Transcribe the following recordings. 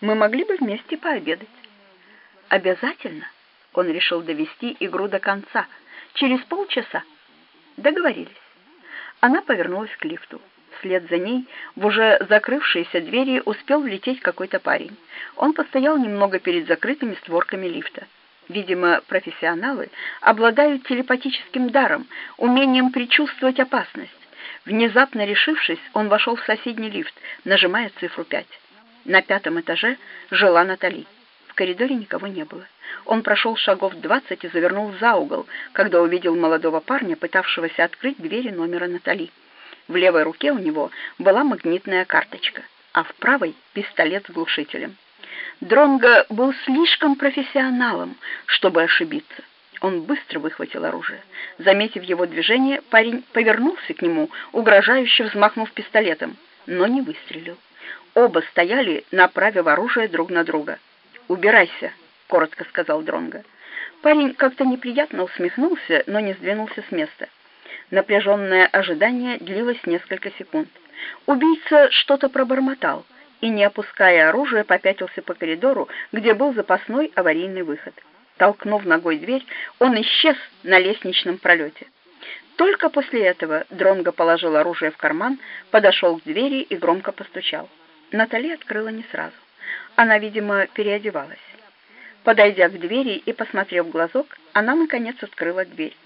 Мы могли бы вместе пообедать. Обязательно. Он решил довести игру до конца. Через полчаса. Договорились. Она повернулась к лифту. Вслед за ней в уже закрывшиеся двери успел влететь какой-то парень. Он постоял немного перед закрытыми створками лифта. Видимо, профессионалы обладают телепатическим даром, умением предчувствовать опасность. Внезапно решившись, он вошел в соседний лифт, нажимая цифру 5. На пятом этаже жила Натали. В коридоре никого не было. Он прошел шагов двадцать и завернул за угол, когда увидел молодого парня, пытавшегося открыть двери номера Натали. В левой руке у него была магнитная карточка, а в правой — пистолет с глушителем. Дронго был слишком профессионалом, чтобы ошибиться. Он быстро выхватил оружие. Заметив его движение, парень повернулся к нему, угрожающе взмахнув пистолетом, но не выстрелил. Оба стояли, направив оружие друг на друга. «Убирайся», — коротко сказал Дронго. Парень как-то неприятно усмехнулся, но не сдвинулся с места. Напряженное ожидание длилось несколько секунд. Убийца что-то пробормотал и, не опуская оружие, попятился по коридору, где был запасной аварийный выход. Толкнув ногой дверь, он исчез на лестничном пролете. Только после этого Дронго положил оружие в карман, подошел к двери и громко постучал. Натали открыла не сразу. Она, видимо, переодевалась. Подойдя к двери и посмотрев глазок, она, наконец, открыла дверь.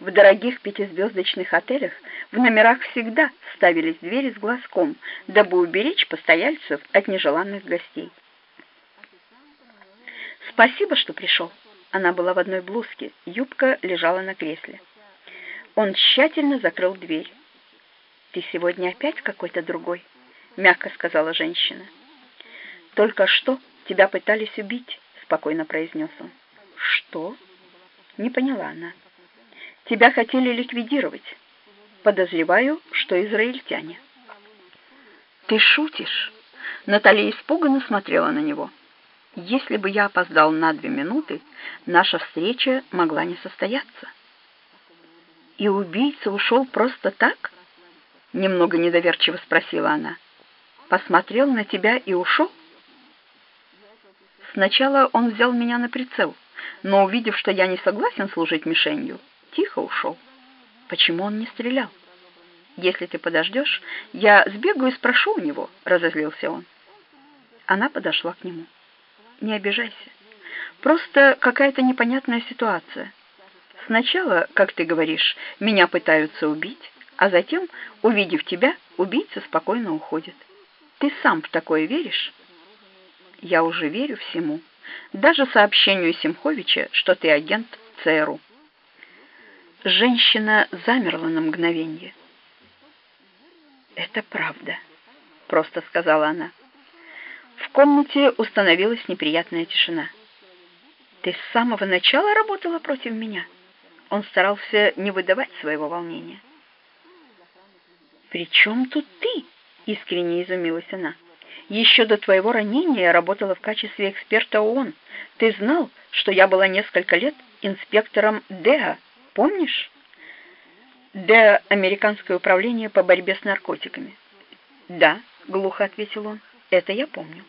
В дорогих пятизвездочных отелях в номерах всегда ставились двери с глазком, дабы уберечь постояльцев от нежеланных гостей. «Спасибо, что пришел». Она была в одной блузке, юбка лежала на кресле. Он тщательно закрыл дверь. «Ты сегодня опять какой-то другой?» — мягко сказала женщина. «Только что тебя пытались убить», — спокойно произнес он. «Что?» — не поняла она. Тебя хотели ликвидировать. Подозреваю, что израильтяне. Ты шутишь? Наталья испуганно смотрела на него. Если бы я опоздал на две минуты, наша встреча могла не состояться. И убийца ушел просто так? Немного недоверчиво спросила она. Посмотрел на тебя и ушел? Сначала он взял меня на прицел, но увидев, что я не согласен служить мишенью, тихо ушел. Почему он не стрелял? Если ты подождешь, я сбегаю и спрошу у него, разозлился он. Она подошла к нему. Не обижайся. Просто какая-то непонятная ситуация. Сначала, как ты говоришь, меня пытаются убить, а затем, увидев тебя, убийца спокойно уходит. Ты сам в такое веришь? Я уже верю всему, даже сообщению Семховича, что ты агент ЦРУ. Женщина замерла на мгновение. «Это правда», — просто сказала она. В комнате установилась неприятная тишина. «Ты с самого начала работала против меня?» Он старался не выдавать своего волнения. «При чем тут ты?» — искренне изумилась она. «Еще до твоего ранения я работала в качестве эксперта ООН. Ты знал, что я была несколько лет инспектором ДЭА?» Помнишь? Да, американское управление по борьбе с наркотиками. Да, глухо ответил он. Это я помню.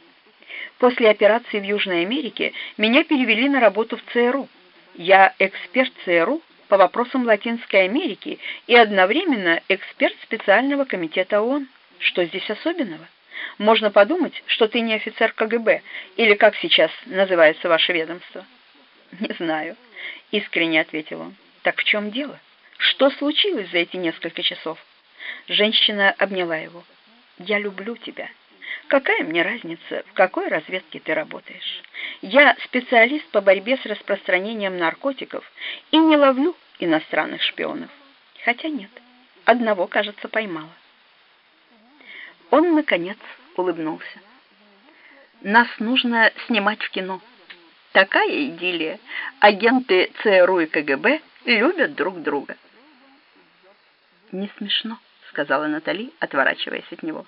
После операции в Южной Америке меня перевели на работу в ЦРУ. Я эксперт ЦРУ по вопросам Латинской Америки и одновременно эксперт специального комитета ООН. Что здесь особенного? Можно подумать, что ты не офицер КГБ, или как сейчас называется ваше ведомство. Не знаю, искренне ответил он. Так в чем дело? Что случилось за эти несколько часов? Женщина обняла его. Я люблю тебя. Какая мне разница, в какой разведке ты работаешь? Я специалист по борьбе с распространением наркотиков и не ловлю иностранных шпионов. Хотя нет, одного, кажется, поймала. Он, наконец, улыбнулся. Нас нужно снимать в кино. Такая идиллия. Агенты ЦРУ и КГБ любят друг друга. «Не смешно», — сказала Натали, отворачиваясь от него.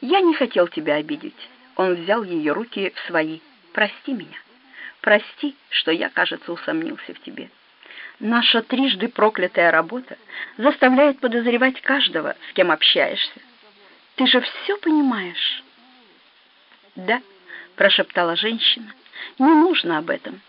«Я не хотел тебя обидеть». Он взял ее руки в свои. «Прости меня. Прости, что я, кажется, усомнился в тебе. Наша трижды проклятая работа заставляет подозревать каждого, с кем общаешься. Ты же все понимаешь?» «Да», прошептала женщина. «Не нужно об этом.